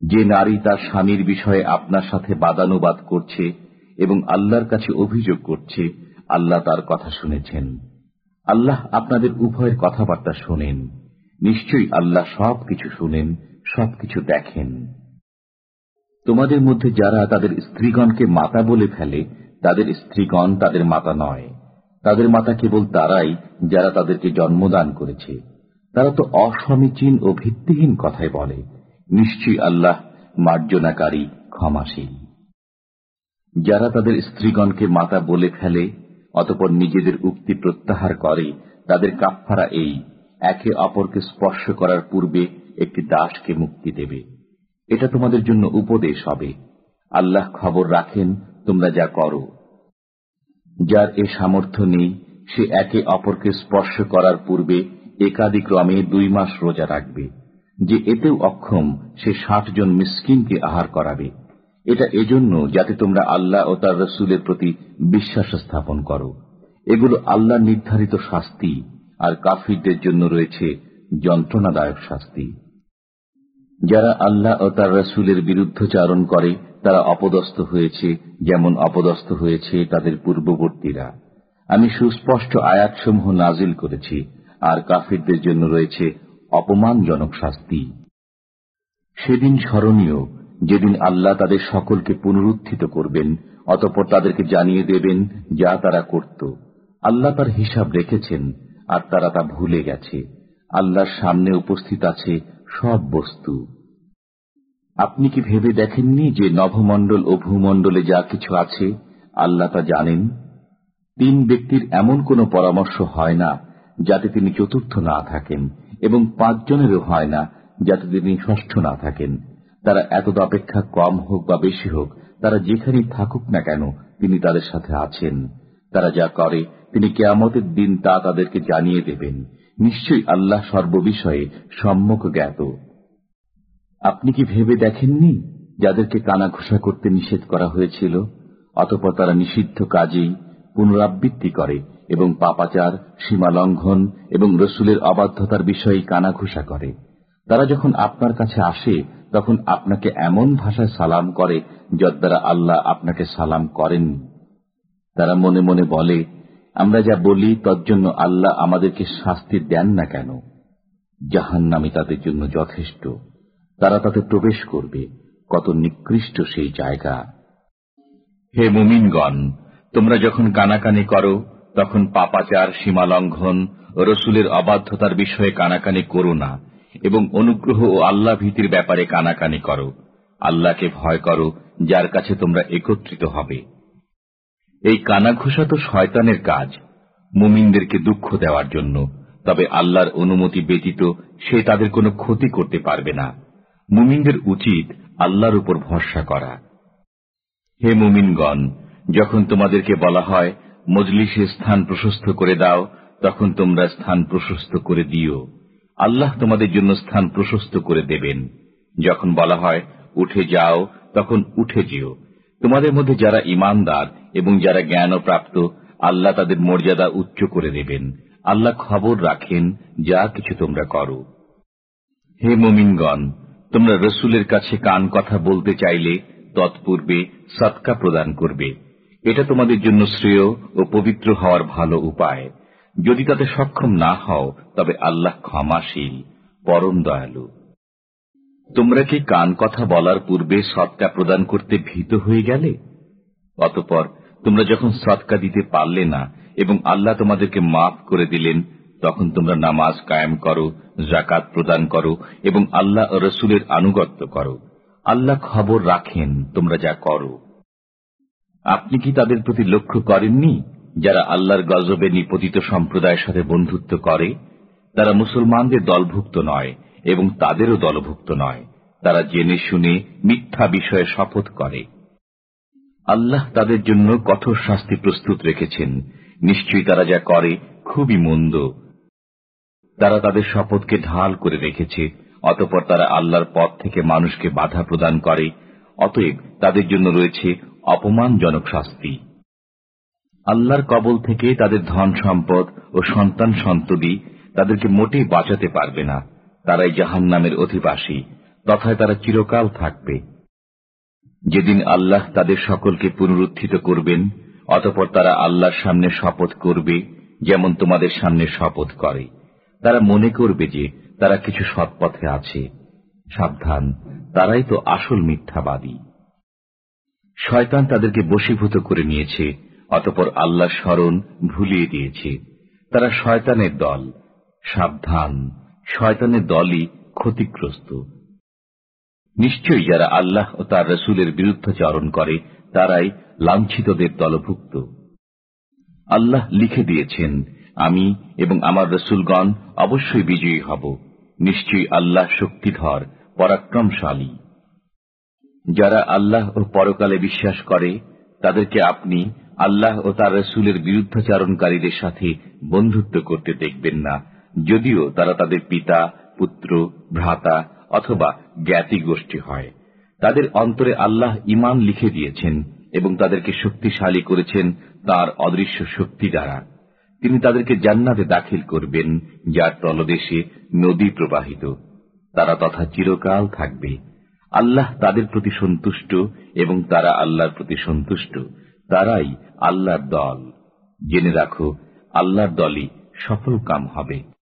যে নারী তার স্বামীর বিষয়ে আপনার সাথে বাদানুবাদ করছে এবং আল্লাহর কাছে অভিযোগ করছে, আল্লাহ তার কথা শুনেছেন। আল্লাহ আপনাদের উভয়ের কথাবার্তা শোনেন। নিশ্চয়ই আল্লাহ সব কিছু শুনেন সবকিছু দেখেন। তোমাদের মধ্যে যারা তাদের স্ত্রীগণকে মাতা বলে ফেলে, তাদের স্ত্রীগণ তাদের মাতা নয়। তাদের মাতা কেবল তারাই যারা তাদেরকে জন্মদান করেছে। তারা তো অসমীচীন ও ভিত্তিহীন কথায় বলে। নিশ্চয়ই আল্লাহ মার্জনাকারী, ক্ষমাশীল। যারা তাদের স্ত্রীগণকে মাতা বলে ফেলে, অতপর নিজেদের উক্তি প্রত্যাহার করে, তাদের কাফফারা এই, একে অপরকে স্পর্শ করার পূর্বে একটি দাসকে মুক্তি দেবে। এটা তোমাদের জন্য উপদেশ হবে। আল্লাহ খবর রাখেন, তোমরা যা করো। যার এ সামর্থ্য নেই, সে একে অপরকে স্পর্শ করার পূর্বে একাদিক্রমে দুই মাস রোজা রাখবে। যে এতেও অক্ষম সে ষাট জন মিসকিনকে আহার করাবে। এটা এজন্য যাতে তোমরা আল্লাহ ও তার রসুলের প্রতি বিশ্বাস স্থাপন করো। এগুলো আল্লাহ নির্ধারিত শাস্তি আর কাফিরদের জন্য রয়েছে যন্ত্রণাদায়ক শাস্তি। যারা আল্লাহ ও তার রসুলের বিরুদ্ধচারণ করে, তারা অপদস্থ হয়েছে যেমন অপদস্থ হয়েছে তাদের পূর্ববর্তীরা। আমি সুস্পষ্ট আয়াতসমূহ নাজিল করেছি, আর কাফিরদের জন্য রয়েছে অপমানজনক শাস্তি। সেদিন স্মরণীয়, যেদিন আল্লাহ তাদের সকলকে পুনরুত্থিত করবেন, অতপর তাদেরকে জানিয়ে দেবেন যা তারা করত। আল্লাহ তার হিসাব রেখেছেন, আর তারা তা ভুলে গেছে। আল্লাহর সামনে উপস্থিত আছে সব বস্তু। আপনি কি ভেবে দেখেননি যে নভমণ্ডল ও ভূমণ্ডলে যা কিছু আছে, আল্লাহ তা জানেন? তিন ব্যক্তির এমন কোন পরামর্শ হয় না যাতে তিনি চতুর্থ না থাকেন এবং পাঁচজনেরও হয় না যাতে তিনি ষষ্ঠ না থাকেন। তারা এতদ অপেক্ষা কম হোক বা বেশি হোক, তারা যেখানেই থাকুক না কেন, তিনি তাদের সাথে আছেন। তারা যা করে, তিনি কেয়ামতের দিন তা তাদেরকে জানিয়ে দেবেন। নিশ্চয়ই আল্লাহ সর্ববিষয়ে সম্মুখ জ্ঞাত। আপনি কি ভেবে দেখেননি যাদেরকে কানা ঘোষা করতে নিষেধ করা হয়েছিল? অতপর তারা নিষিদ্ধ কাজেই পুনরাবৃত্তি করে। এবং পাপাচার সীমালঙ্ঘন এবং রসুলের অবাধ্যতার বিষয়ে কানাঘুষা করে। তারা যখন আপনার কাছে আসে, তখন আপনাকে এমন ভাষায় সালাম করে যদ্বারা আল্লাহ আপনাকে সালাম করেন। তারা মনে মনে বলে, আমরা যা বলি তজ্জন্য আল্লাহ আমাদেরকে শাস্তি দেন না কেন? জাহান নামে তাদের জন্য যথেষ্ট। তারা তাতে প্রবেশ করবে। কত নিকৃষ্ট সেই জায়গা! হে মুমিনগণ, তোমরা যখন কানাকানি করো তখন পাপাচার, সীমালঙ্ঘন, রসুলের অবাধ্যতার বিষয়ে কানাকানি করো না, এবং অনুগ্রহ ও আল্লাহ ভীতির ব্যাপারে কানাকানি করো। আল্লাহকে ভয় করো, যার কাছে তোমরা একত্রিত হবে। এই কানাঘোষা তো শয়তানের কাজ, মুমিনদেরকে দুঃখ দেওয়ার জন্য, তবে আল্লাহর অনুমতি ব্যতীত সে তাদের কোনো ক্ষতি করতে পারবে না। মুমিনদের উচিত আল্লাহর উপর ভরসা করা। হে মুমিনগণ, যখন তোমাদেরকে বলা হয় মজলিসে স্থান প্রশস্ত করে দাও, তখন তোমরা স্থান প্রশস্ত করে দিও। আল্লাহ তোমাদের জন্য স্থান প্রশস্ত করে দেবেন। যখন বলা হয়, উঠে যাও, তখন উঠে যেও। তোমাদের মধ্যে যারা ইমানদার এবং যারা জ্ঞানপ্রাপ্ত, আল্লাহ তাদের মর্যাদা উচ্চ করে দেবেন। আল্লাহ খবর রাখেন, যা কিছু তোমরা করো। হে মোমিনগণ, তোমরা রসুলের কাছে কান কথা বলতে চাইলে তৎপূর্বে সৎকা প্রদান করবে। এটা তোমাদের জন্য শ্রেয় ও পবিত্র হওয়ার ভালো উপায়। যদি তাতে সক্ষম না হও, তবে আল্লাহ ক্ষমাশীল, পরম দয়ালু। তোমরা কি কান কথা বলার পূর্বে সৎকা প্রদান করতে ভীত হয়ে গেলে? অতপর তোমরা যখন সৎকা দিতে পারলে না এবং আল্লাহ তোমাদেরকে মাফ করে দিলেন, তখন তোমরা নামাজ কায়েম করো জাকাত প্রদান করো এবং আল্লাহ রসুলের আনুগত্য করো। আল্লাহ খবর রাখেন তোমরা যা করো। আপনি কি তাদের প্রতি লক্ষ্য করেননি? যারা আল্লাহর গজবে নিপতিত সম্প্রদায়ের সাথে বন্ধুত্ব করে, তারা মুসলমানদের দলভুক্ত নয় এবং তাদেরও দলভুক্ত নয়। তারা জেনে শুনে মিথ্যা বিষয়ে শপথ করে। আল্লাহ তাদের জন্য কঠোর শাস্তি প্রস্তুত রেখেছেন। নিশ্চয়ই তারা যা করে খুবই মন্দ। তারা তাদের শপথকে ঢাল করে রেখেছে, অতপর তারা আল্লাহর পথ থেকে মানুষকে বাধা প্রদান করে। অতএব তাদের জন্য রয়েছে অপমানজনক শাস্তি। আল্লাহর কবল থেকে তাদের ধন সম্পদ ও সন্তান সন্ততি তাদেরকে মোটেই বাঁচাতে পারবে না। তারাই জাহান নামের অধিবাসী, তথায় তারা চিরকাল থাকবে। যেদিন আল্লাহ তাদের সকলকে পুনরুত্থিত করবেন, অতপর তারা আল্লাহর সামনে শপথ করবে, যেমন তোমাদের সামনে শপথ করে। তারা মনে করবে যে তারা কিছু সৎপথে আছে। সাবধান, তারাই তো আসল মিথ্যাবাদী। শয়তান তাদেরকে বশীভূত করে নিয়েছে, অতপর আল্লাহ স্মরণ ভুলিয়ে দিয়েছে। তারা শয়তানের দল। সাবধান। শয়তানের দলই ক্ষতিগ্রস্ত। নিশ্চয়ই যারা আল্লাহ ও তার রসুলের বিরুদ্ধাচরণ করে, তারাই লাঞ্ছিতদের দলভুক্ত। আল্লাহ লিখে দিয়েছেন, আমি এবং আমার রসুলগণ অবশ্যই বিজয়ী হব। নিশ্চয়ই আল্লাহ শক্তিধর, পরাক্রমশালী। যারা আল্লাহ ও পরকালে বিশ্বাস করে, তাদেরকে আপনি আল্লাহ ও তার রসুলের বিরুদ্ধাচারণকারীদের সাথে বন্ধুত্ব করতে দেখবেন না। যদিও তারা তাদের পিতা, পুত্র, ভ্রাতা অথবা জ্ঞাতি গোষ্ঠী হয়। তাদের অন্তরে আল্লাহ ইমান লিখে দিয়েছেন এবং তাদেরকে শক্তিশালী করেছেন তার অদৃশ্য শক্তি দ্বারা। তিনি তাদেরকে জান্নাতে দাখিল করবেন, যার তলদেশে নদী প্রবাহিত। তারা তথা চিরকাল থাকবে। আল্লাহ তাদের প্রতি সন্তুষ্ট এবং তারা আল্লাহর প্রতি সন্তুষ্ট। তারাই আল্লাহর দল। জেনে রাখো, আল্লাহর দলই সফল কাম হবে।